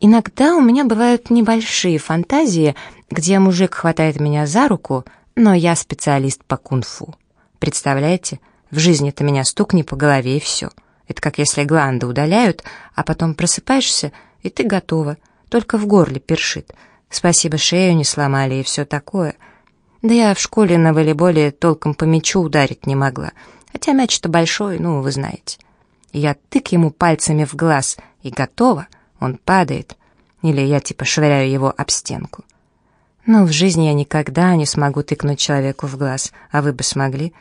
Иногда у меня бывают небольшие фантазии, где мужик хватает меня за руку, но я специалист по кунг-фу. Представляете, в жизни-то меня стукни по голове и все. Это как если гланды удаляют, а потом просыпаешься, и ты готова, только в горле першит. Спасибо, шею не сломали и все такое. Да я в школе на волейболе толком по мячу ударить не могла, хотя мяч-то большой, ну, вы знаете. Я тык ему пальцами в глаз, и готово, он падает. Или я типа швыряю его об стенку. Но в жизни я никогда не смогу тыкнуть человеку в глаз, а вы бы смогли.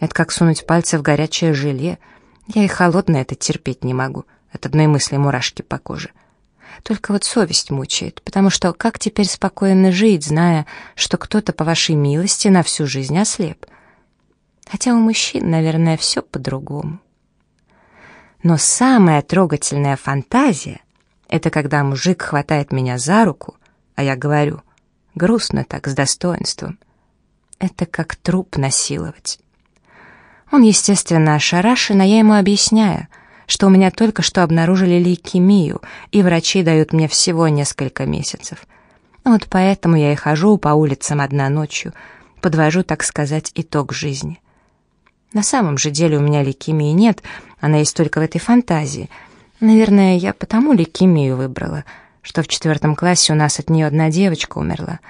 Это как сунуть пальцы в горячее желе. Я и холодное это терпеть не могу. От одной мысли мурашки по коже. Только вот совесть мучает, потому что как теперь спокойно жить, зная, что кто-то по вашей милости на всю жизнь ослеп? Хотя у мужчин, наверное, все по-другому. Но самая трогательная фантазия — это когда мужик хватает меня за руку, а я говорю — грустно так, с достоинством. Это как труп насиловать. Он, естественно, ошарашен, а я ему объясняю, что у меня только что обнаружили лейкемию, и врачи дают мне всего несколько месяцев. Вот поэтому я и хожу по улицам одна ночью, подвожу, так сказать, итог жизни. На самом же деле у меня лейкемии нет, она есть только в этой фантазии. Наверное, я потому лейкемию выбрала — что в четвертом классе у нас от нее одна девочка умерла,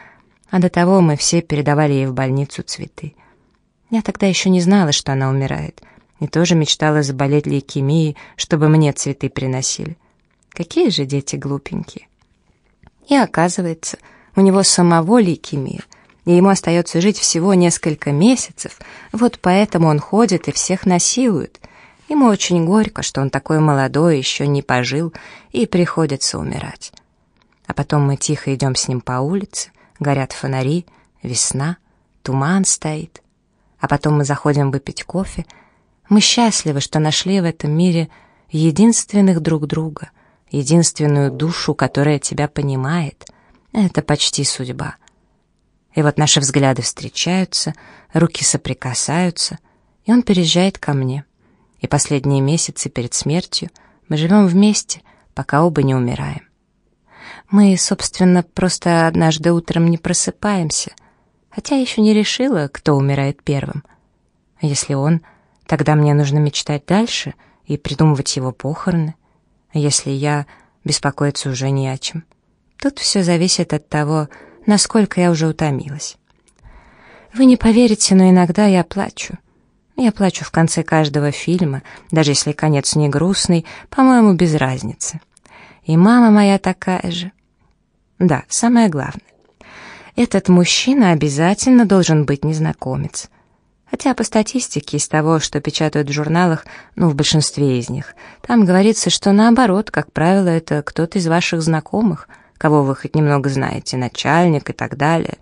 а до того мы все передавали ей в больницу цветы. Я тогда еще не знала, что она умирает, и тоже мечтала заболеть лейкемией, чтобы мне цветы приносили. Какие же дети глупенькие. И оказывается, у него самого лейкемия, и ему остается жить всего несколько месяцев, вот поэтому он ходит и всех насилует. Ему очень горько, что он такой молодой, еще не пожил, и приходится умирать. А потом мы тихо идем с ним по улице, горят фонари, весна, туман стоит. А потом мы заходим выпить кофе. Мы счастливы, что нашли в этом мире единственных друг друга, единственную душу, которая тебя понимает. Это почти судьба. И вот наши взгляды встречаются, руки соприкасаются, и он переезжает ко мне. И последние месяцы перед смертью мы живем вместе, пока оба не умираем. Мы, собственно, просто однажды утром не просыпаемся, хотя еще не решила, кто умирает первым. Если он, тогда мне нужно мечтать дальше и придумывать его похороны. А если я, беспокоиться уже не о чем. Тут все зависит от того, насколько я уже утомилась. Вы не поверите, но иногда я плачу. Я плачу в конце каждого фильма, даже если конец не грустный, по-моему, без разницы. И мама моя такая же. Да, самое главное. Этот мужчина обязательно должен быть незнакомец. Хотя по статистике из того, что печатают в журналах, ну, в большинстве из них, там говорится, что наоборот, как правило, это кто-то из ваших знакомых, кого вы хоть немного знаете, начальник и так далее.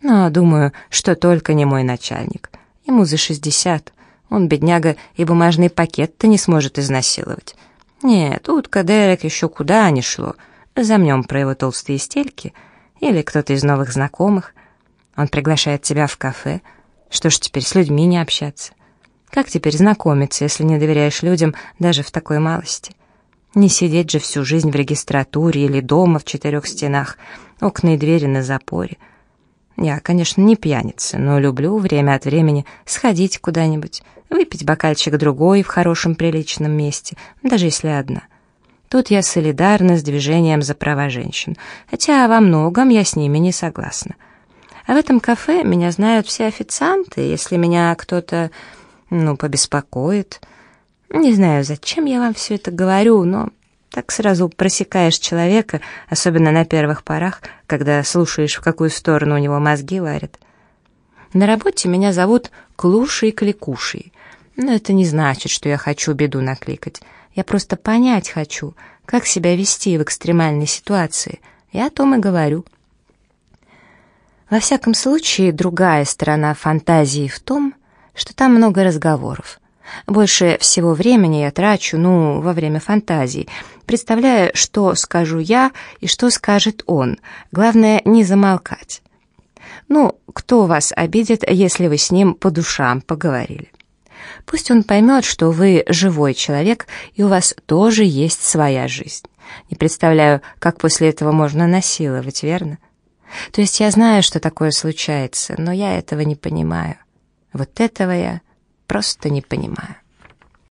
Но думаю, что только не мой начальник. Ему за шестьдесят. Он, бедняга, и бумажный пакет-то не сможет изнасиловать. Нет, утка Дерек еще куда ни шло. Замнем про его толстые стельки. Или кто-то из новых знакомых. Он приглашает тебя в кафе. Что ж теперь, с людьми не общаться? Как теперь знакомиться, если не доверяешь людям даже в такой малости? Не сидеть же всю жизнь в регистратуре или дома в четырех стенах, окна и двери на запоре. Я, конечно, не пьяница, но люблю время от времени сходить куда-нибудь, выпить бокальчик другой в хорошем приличном месте, даже если одна. Тут я солидарна с движением за права женщин, хотя во многом я с ними не согласна. А в этом кафе меня знают все официанты, если меня кто-то, ну, побеспокоит. Не знаю, зачем я вам все это говорю, но так сразу просекаешь человека, особенно на первых порах, когда слушаешь, в какую сторону у него мозги варят. На работе меня зовут Клушей Кликушей, но это не значит, что я хочу беду накликать. Я просто понять хочу, как себя вести в экстремальной ситуации. Я о том и говорю. Во всяком случае, другая сторона фантазии в том, что там много разговоров. Больше всего времени я трачу, ну, во время фантазий, представляя, что скажу я и что скажет он. Главное, не замолкать. Ну, кто вас обидит, если вы с ним по душам поговорили? Пусть он поймет, что вы живой человек, и у вас тоже есть своя жизнь. Не представляю, как после этого можно насиловать, верно? То есть я знаю, что такое случается, но я этого не понимаю. Вот этого я просто не понимаю.